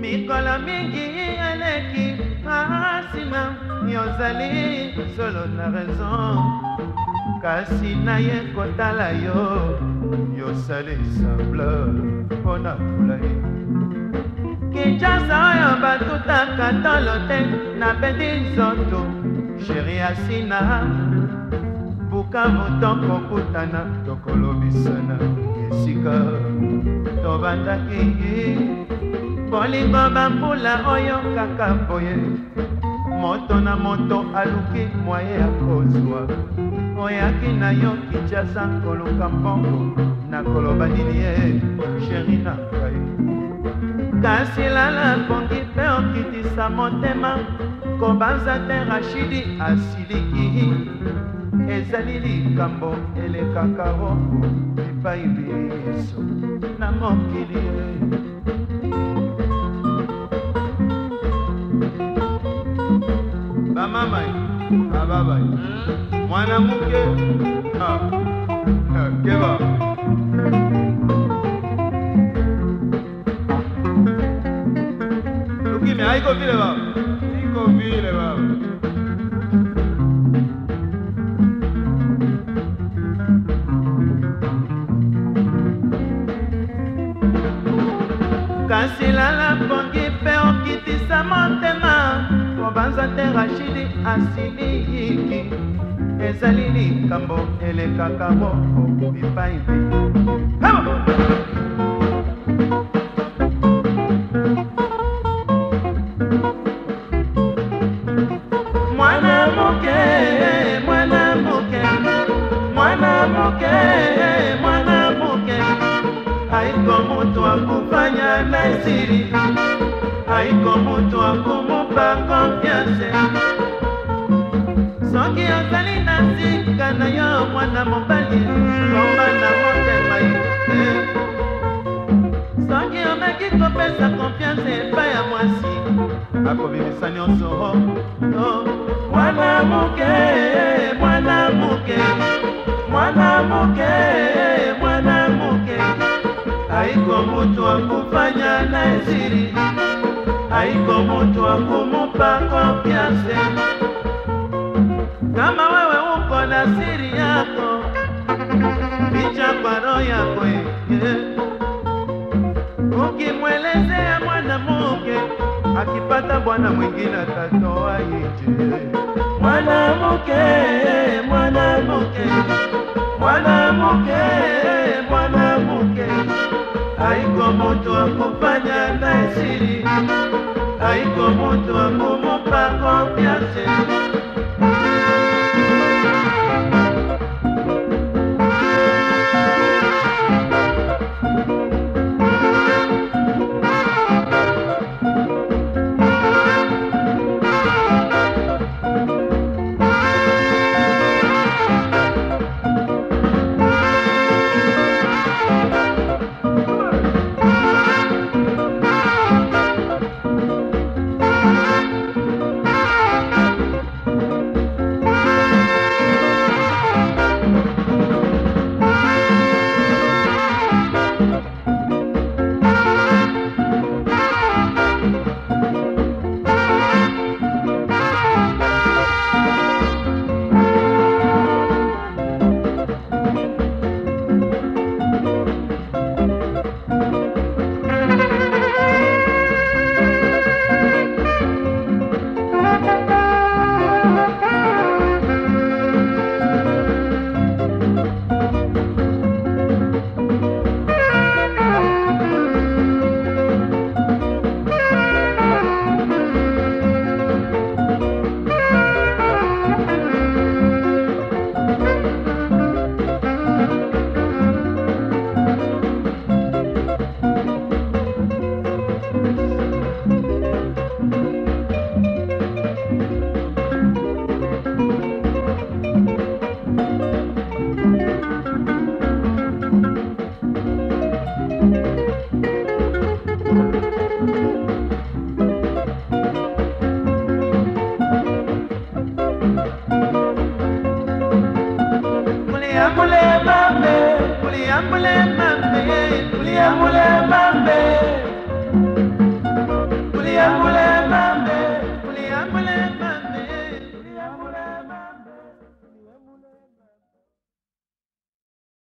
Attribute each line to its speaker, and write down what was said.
Speaker 1: mikolo mingi eleki na nsima yozali solo na raison kasi naye kotala yo yosali semble mpo na kulai kinshasa oyo batutaka tolo te nabeti nzoto sheri asina bukavu tokokutana tokolobisana esika tobandaki bolingo bambula oyo kaka boye moto na moto aluki mwaye ya kozwa oyaki na yo kinshasa koluka mbongo nakoloba nini ye sheri na ngai kasi lala pongi mpe okitisa motema kobanza te rashidi asiliki ezali likambo elekaka roko bipai biso na mokili ye mamaye na babaye mwanamke keba tukime haiko vile baba iko vile baba kasi lala pongi mpe okitisa motema tobanza te rashidi asiliyiki ezali likambo elekaka boko epai mwana moke mwana moke mwana moke mwana moke aiko moto akofanya na esili maiko moto akomopa konfiance soki ozali na sika na yo mwana mobali lomba na motema yo te soki omeki kopesa konfiance epai ya mwasi akobimisa nyonso oh, oh, wana moke haiko mutu wa kumupa konfianse. Kama wewe uko na siri yako, ficha kwa roho yako yeye. Ukimwelezea mwanamke, akipata bwana mwingine atatoa nje. Mwanamke, mwanamke, mwanamke moto akopanya na esili aiko moto akomopako piase Puliambule mambe, puliambule mambe, puliambule mambe.